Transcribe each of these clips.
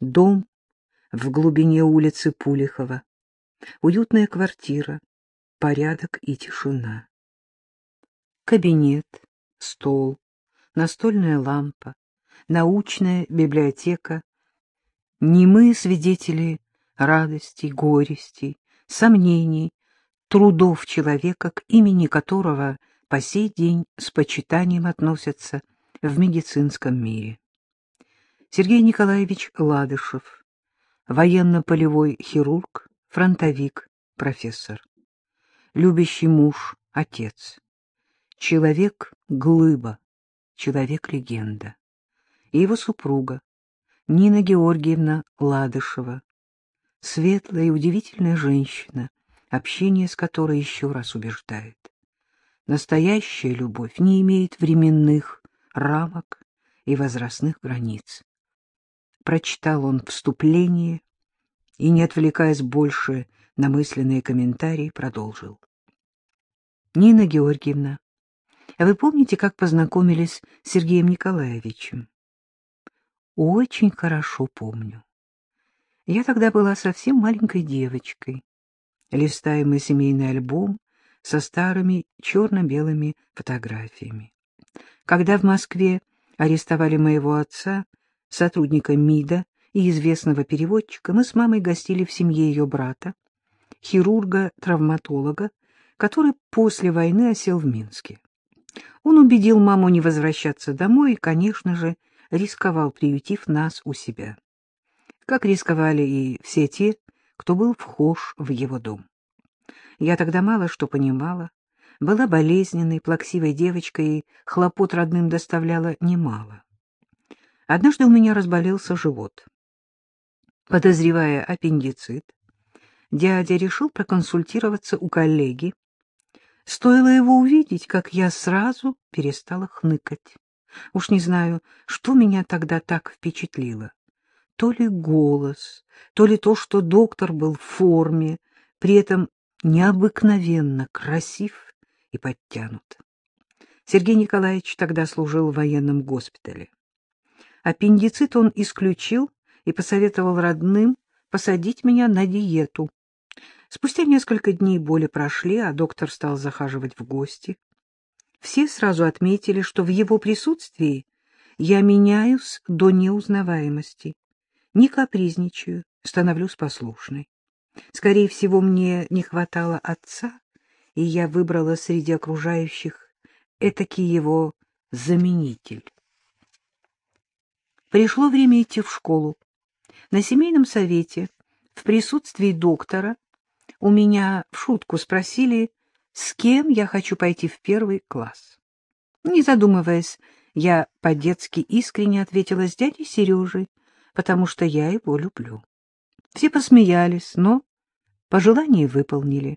Дом в глубине улицы Пулихова. Уютная квартира, порядок и тишина. Кабинет, стол, настольная лампа, научная библиотека. Немые свидетели радостей, горестей, сомнений, трудов человека, к имени которого по сей день с почитанием относятся в медицинском мире. Сергей Николаевич Ладышев, военно-полевой хирург, фронтовик, профессор. Любящий муж, отец. Человек-глыба, человек-легенда. И его супруга, Нина Георгиевна Ладышева. Светлая и удивительная женщина, общение с которой еще раз убеждает. Настоящая любовь не имеет временных рамок и возрастных границ. Прочитал он вступление и, не отвлекаясь больше на мысленные комментарии, продолжил. Нина Георгиевна, а вы помните, как познакомились с Сергеем Николаевичем? Очень хорошо помню. Я тогда была совсем маленькой девочкой. Листаем мы семейный альбом со старыми черно-белыми фотографиями. Когда в Москве арестовали моего отца, сотрудника МИДа и известного переводчика, мы с мамой гостили в семье ее брата, хирурга-травматолога, который после войны осел в Минске. Он убедил маму не возвращаться домой и, конечно же, рисковал, приютив нас у себя. Как рисковали и все те, кто был вхож в его дом. Я тогда мало что понимала, была болезненной, плаксивой девочкой и хлопот родным доставляла немало. Однажды у меня разболелся живот. Подозревая аппендицит, дядя решил проконсультироваться у коллеги. Стоило его увидеть, как я сразу перестала хныкать. Уж не знаю, что меня тогда так впечатлило. То ли голос, то ли то, что доктор был в форме, при этом необыкновенно красив и подтянут. Сергей Николаевич тогда служил в военном госпитале. Аппендицит он исключил и посоветовал родным посадить меня на диету. Спустя несколько дней боли прошли, а доктор стал захаживать в гости. Все сразу отметили, что в его присутствии я меняюсь до неузнаваемости, не капризничаю, становлюсь послушной. Скорее всего, мне не хватало отца, и я выбрала среди окружающих этакий его заменитель. Пришло время идти в школу. На семейном совете, в присутствии доктора, у меня в шутку спросили, с кем я хочу пойти в первый класс. Не задумываясь, я по-детски искренне ответила с дядей Сережей, потому что я его люблю. Все посмеялись, но пожелание выполнили.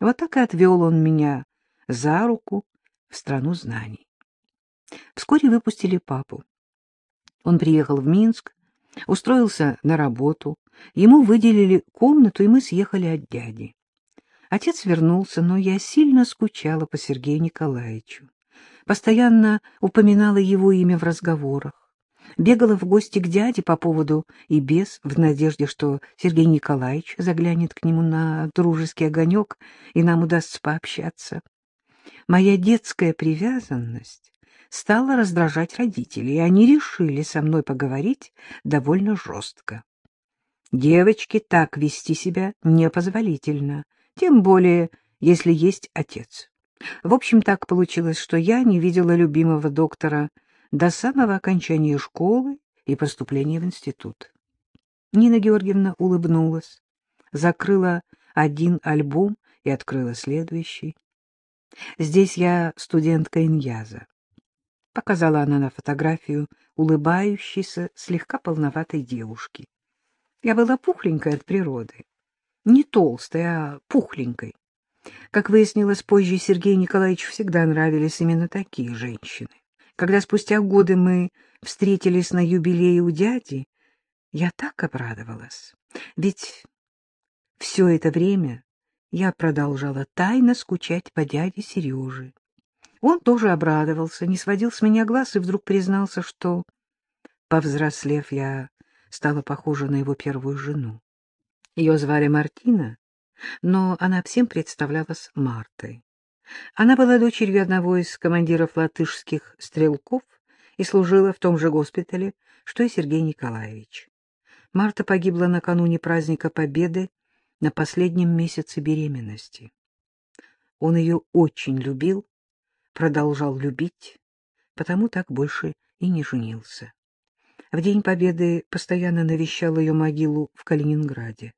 Вот так и отвел он меня за руку в страну знаний. Вскоре выпустили папу. Он приехал в Минск, устроился на работу, ему выделили комнату, и мы съехали от дяди. Отец вернулся, но я сильно скучала по Сергею Николаевичу. Постоянно упоминала его имя в разговорах. Бегала в гости к дяде по поводу и без, в надежде, что Сергей Николаевич заглянет к нему на дружеский огонек, и нам удастся пообщаться. Моя детская привязанность стала раздражать родителей, и они решили со мной поговорить довольно жестко. Девочке так вести себя непозволительно, тем более, если есть отец. В общем, так получилось, что я не видела любимого доктора до самого окончания школы и поступления в институт. Нина Георгиевна улыбнулась, закрыла один альбом и открыла следующий. Здесь я студентка Иньяза показала она на фотографию улыбающейся, слегка полноватой девушки. Я была пухленькой от природы. Не толстой, а пухленькой. Как выяснилось позже, Сергею Николаевичу всегда нравились именно такие женщины. Когда спустя годы мы встретились на юбилее у дяди, я так обрадовалась. Ведь все это время я продолжала тайно скучать по дяде Сереже. Он тоже обрадовался, не сводил с меня глаз и вдруг признался, что, повзрослев, я стала похожа на его первую жену. Ее звали Мартина, но она всем представлялась Мартой. Она была дочерью одного из командиров латышских стрелков и служила в том же госпитале, что и Сергей Николаевич. Марта погибла накануне праздника Победы на последнем месяце беременности. Он ее очень любил, продолжал любить, потому так больше и не женился. В День Победы постоянно навещал ее могилу в Калининграде.